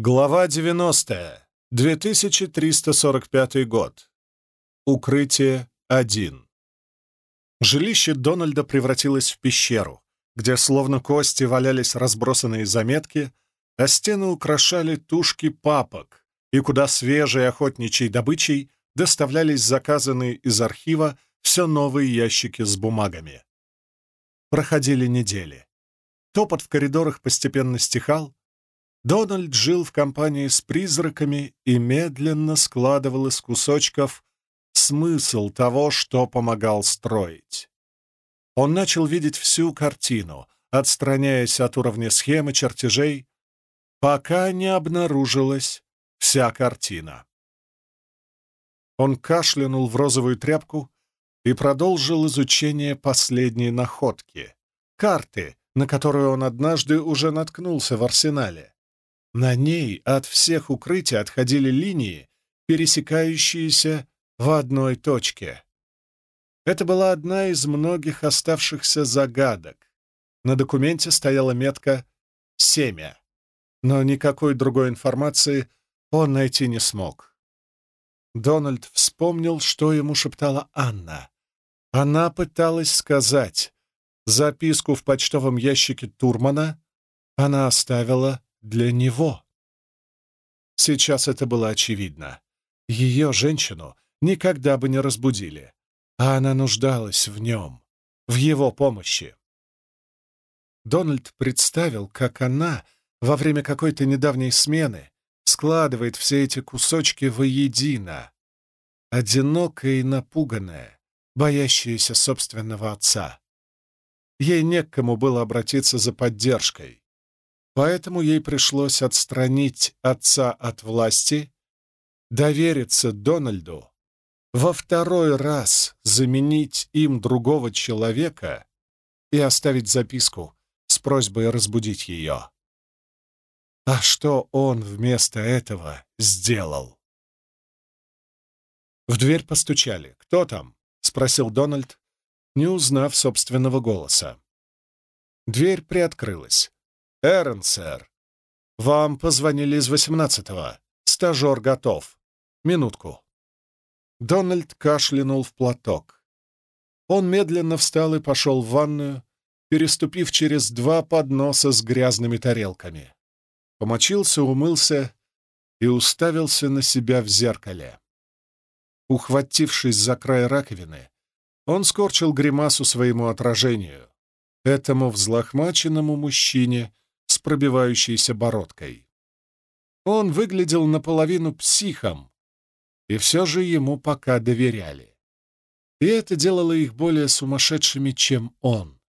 Глава 90. 2345 год. Укрытие 1. Жилище Дональда превратилось в пещеру, где словно кости валялись разбросанные заметки, а стены украшали тушки папок, и куда свежей охотничьей добычей доставлялись заказанные из архива все новые ящики с бумагами. Проходили недели. Топот в коридорах постепенно стихал, Дональд жил в компании с призраками и медленно складывал из кусочков смысл того, что помогал строить. Он начал видеть всю картину, отстраняясь от уровня схемы чертежей, пока не обнаружилась вся картина. Он кашлянул в розовую тряпку и продолжил изучение последней находки — карты, на которую он однажды уже наткнулся в арсенале. На ней от всех укрытий отходили линии, пересекающиеся в одной точке. Это была одна из многих оставшихся загадок. На документе стояла метка «семя», но никакой другой информации он найти не смог. Дональд вспомнил, что ему шептала Анна. Она пыталась сказать, записку в почтовом ящике Турмана она оставила для него. Сейчас это было очевидно. Ее, женщину, никогда бы не разбудили, а она нуждалась в нем, в его помощи. Дональд представил, как она во время какой-то недавней смены складывает все эти кусочки воедино, одинокая и напуганная, боящаяся собственного отца. Ей не к кому было обратиться за поддержкой. Поэтому ей пришлось отстранить отца от власти, довериться Дональду, во второй раз заменить им другого человека и оставить записку с просьбой разбудить ее. А что он вместо этого сделал? В дверь постучали. «Кто там?» — спросил Дональд, не узнав собственного голоса. Дверь приоткрылась. «Эрен, сэр, вам позвонили из восемнадцатого. Стажер готов. Минутку». Дональд кашлянул в платок. Он медленно встал и пошел в ванную, переступив через два подноса с грязными тарелками. Помочился, умылся и уставился на себя в зеркале. Ухватившись за край раковины, он скорчил гримасу своему отражению, этому взлохмаченному мужчине пробивающейся бородкой. Он выглядел наполовину психом, и все же ему пока доверяли. И это делало их более сумасшедшими, чем он.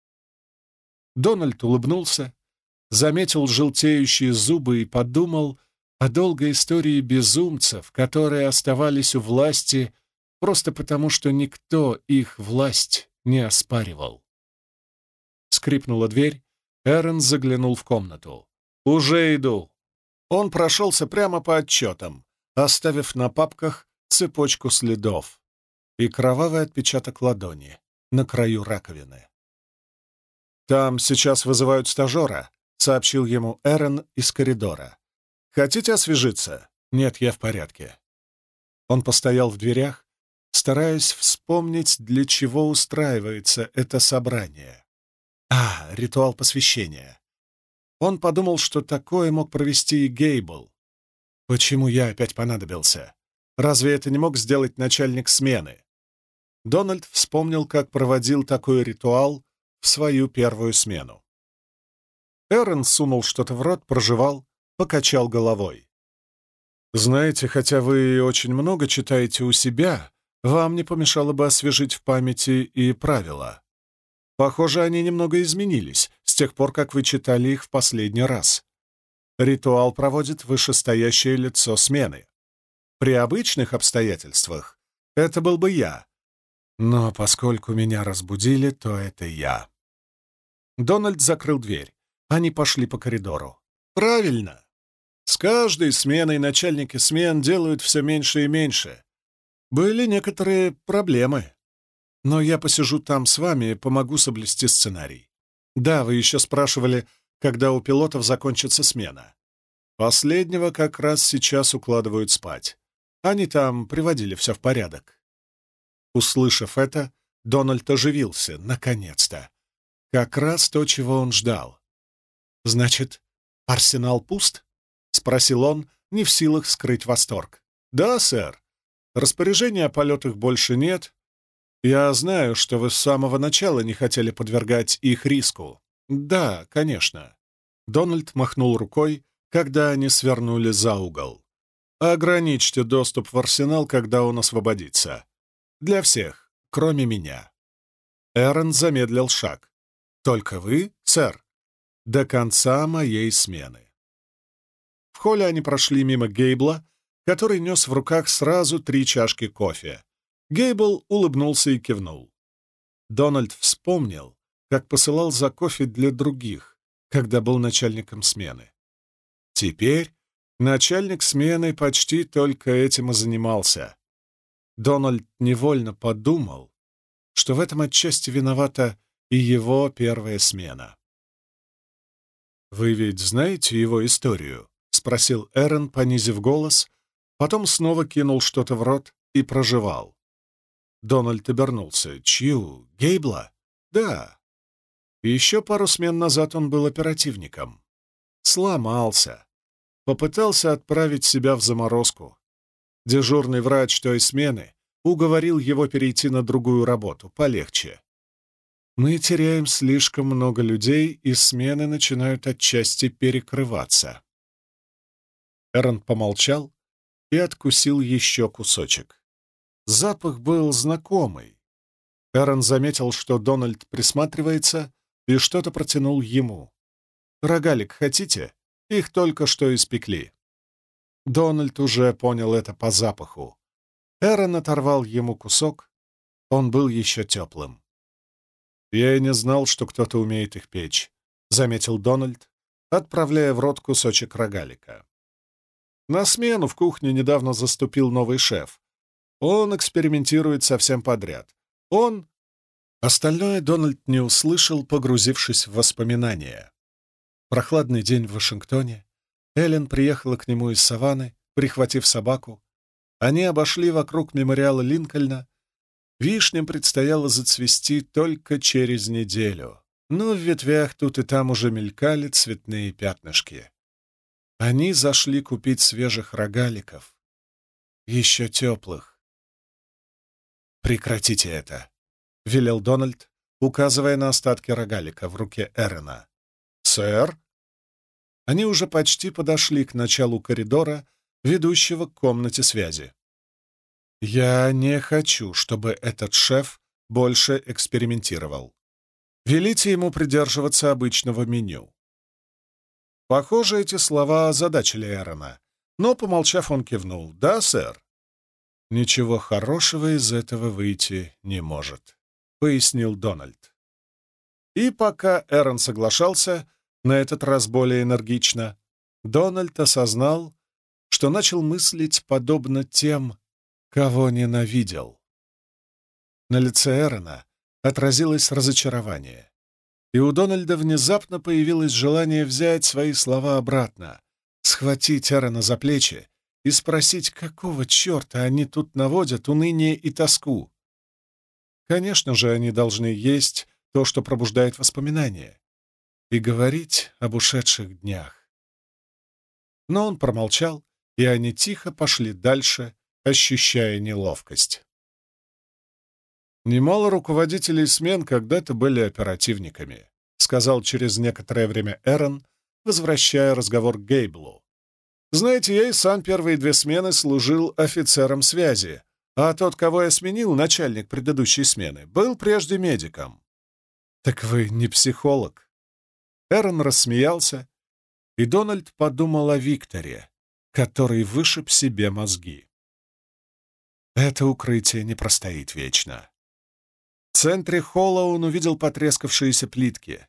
Дональд улыбнулся, заметил желтеющие зубы и подумал о долгой истории безумцев, которые оставались у власти просто потому, что никто их власть не оспаривал. Скрипнула дверь, Эрен заглянул в комнату. «Уже иду». Он прошелся прямо по отчетам, оставив на папках цепочку следов и кровавый отпечаток ладони на краю раковины. «Там сейчас вызывают стажера», — сообщил ему Эрен из коридора. «Хотите освежиться?» «Нет, я в порядке». Он постоял в дверях, стараясь вспомнить, для чего устраивается это собрание. А, ритуал посвящения. Он подумал, что такое мог провести и Гейбл. Почему я опять понадобился? Разве это не мог сделать начальник смены? Дональд вспомнил, как проводил такой ритуал в свою первую смену. Эрен сунул что-то в рот, прожевал, покачал головой. «Знаете, хотя вы очень много читаете у себя, вам не помешало бы освежить в памяти и правила. Похоже, они немного изменились с тех пор, как вы читали их в последний раз. Ритуал проводит вышестоящее лицо смены. При обычных обстоятельствах это был бы я. Но поскольку меня разбудили, то это я. Дональд закрыл дверь. Они пошли по коридору. Правильно. С каждой сменой начальники смен делают все меньше и меньше. Были некоторые проблемы. Но я посижу там с вами и помогу соблюсти сценарий. Да, вы еще спрашивали, когда у пилотов закончится смена. Последнего как раз сейчас укладывают спать. Они там приводили все в порядок. Услышав это, Дональд оживился, наконец-то. Как раз то, чего он ждал. «Значит, арсенал пуст?» — спросил он, не в силах скрыть восторг. «Да, сэр. Распоряжения о полетах больше нет. Я знаю, что вы с самого начала не хотели подвергать их риску. Да, конечно». Дональд махнул рукой, когда они свернули за угол. «Ограничьте доступ в арсенал, когда он освободится. Для всех, кроме меня». Эрон замедлил шаг. «Только вы, сэр?» «До конца моей смены». В холле они прошли мимо Гейбла, который нес в руках сразу три чашки кофе. Гейбл улыбнулся и кивнул. Дональд вспомнил, как посылал за кофе для других, когда был начальником смены. Теперь начальник смены почти только этим и занимался. Дональд невольно подумал, что в этом отчасти виновата и его первая смена. «Вы ведь знаете его историю?» — спросил Эрен, понизив голос, потом снова кинул что-то в рот и прожевал. Дональд обернулся. «Чью? Гейбла?» «Да». Еще пару смен назад он был оперативником. Сломался. Попытался отправить себя в заморозку. Дежурный врач той смены уговорил его перейти на другую работу, полегче. Мы теряем слишком много людей, и смены начинают отчасти перекрываться. Эрон помолчал и откусил еще кусочек. Запах был знакомый. Эрон заметил, что Дональд присматривается, и что-то протянул ему. «Рогалик хотите? Их только что испекли». Дональд уже понял это по запаху. Эрон оторвал ему кусок. Он был еще теплым. «Я и не знал, что кто-то умеет их печь», — заметил Дональд, отправляя в рот кусочек рогалика. На смену в кухне недавно заступил новый шеф. Он экспериментирует совсем подряд. Он... Остальное Дональд не услышал, погрузившись в воспоминания. Прохладный день в Вашингтоне. Эллен приехала к нему из саванны, прихватив собаку. Они обошли вокруг мемориала Линкольна. Вишням предстояло зацвести только через неделю, но в ветвях тут и там уже мелькали цветные пятнышки. Они зашли купить свежих рогаликов, еще теплых. «Прекратите это», — велел Дональд, указывая на остатки рогалика в руке Эрена. «Сэр?» Они уже почти подошли к началу коридора, ведущего к комнате связи. «Я не хочу, чтобы этот шеф больше экспериментировал. Велите ему придерживаться обычного меню. Похоже, эти слова озадачили Эрона, но, помолчав, он кивнул. «Да, сэр». «Ничего хорошего из этого выйти не может», — пояснил Дональд. И пока Эрон соглашался, на этот раз более энергично, Дональд осознал, что начал мыслить подобно тем, кого ненавидел. На лице Эрона отразилось разочарование. И у Дональда внезапно появилось желание взять свои слова обратно, схватить Эрона за плечи и спросить, какого черта они тут наводят уныние и тоску. Конечно же, они должны есть то, что пробуждает воспоминания, и говорить об ушедших днях. Но он промолчал, и они тихо пошли дальше, ощущая неловкость. Немало руководителей смен когда-то были оперативниками, сказал через некоторое время Эрон, возвращая разговор к Гейблу. Знаете, я и сам первые две смены служил офицером связи, а тот, кого я сменил, начальник предыдущей смены, был прежде медиком. Так вы не психолог? Эрон рассмеялся, и Дональд подумал о Викторе, который вышиб себе мозги. Это укрытие не простоит вечно. В центре холла он увидел потрескавшиеся плитки.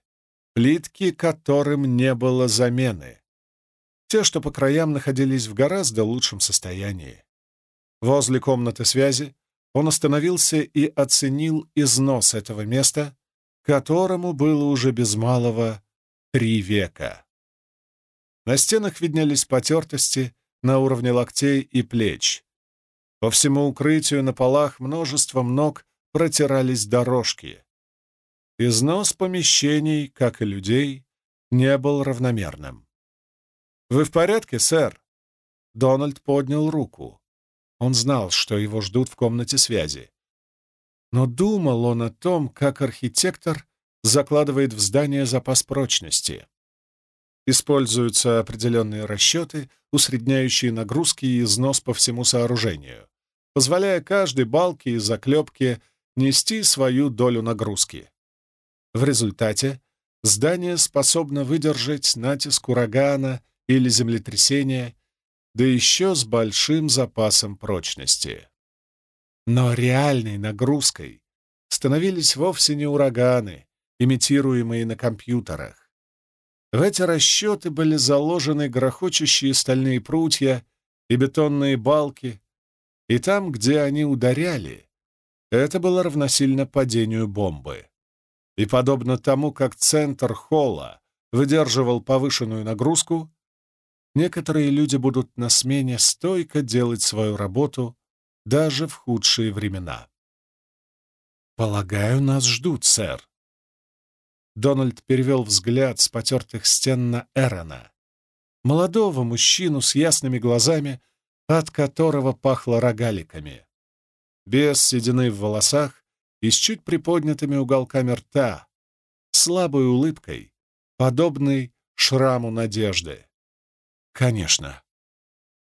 Плитки, которым не было замены. Те, что по краям находились в гораздо лучшем состоянии. Возле комнаты связи он остановился и оценил износ этого места, которому было уже без малого три века. На стенах виднелись потертости на уровне локтей и плеч. По всему укрытию на полах множеством ног протирались дорожки. Износ помещений, как и людей, не был равномерным. «Вы в порядке, сэр?» Дональд поднял руку. Он знал, что его ждут в комнате связи. Но думал он о том, как архитектор закладывает в здание запас прочности. Используются определенные расчеты, усредняющие нагрузки и износ по всему сооружению, позволяя каждой балке и заклепке нести свою долю нагрузки. В результате здание способно выдержать натиск урагана или землетрясения, да еще с большим запасом прочности. Но реальной нагрузкой становились вовсе не ураганы, имитируемые на компьютерах. В эти расчеты были заложены грохочущие стальные прутья и бетонные балки, и там, где они ударяли, это было равносильно падению бомбы. И подобно тому, как центр холла выдерживал повышенную нагрузку, некоторые люди будут на смене стойко делать свою работу даже в худшие времена. «Полагаю, нас ждут, сэр». Дональд перевел взгляд с потертых стен на Эрона, молодого мужчину с ясными глазами, от которого пахло рогаликами. Без седины в волосах и с чуть приподнятыми уголками рта, слабой улыбкой, подобной шраму надежды. «Конечно».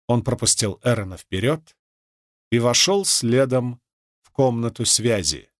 Он пропустил Эрона вперед и вошел следом в комнату связи.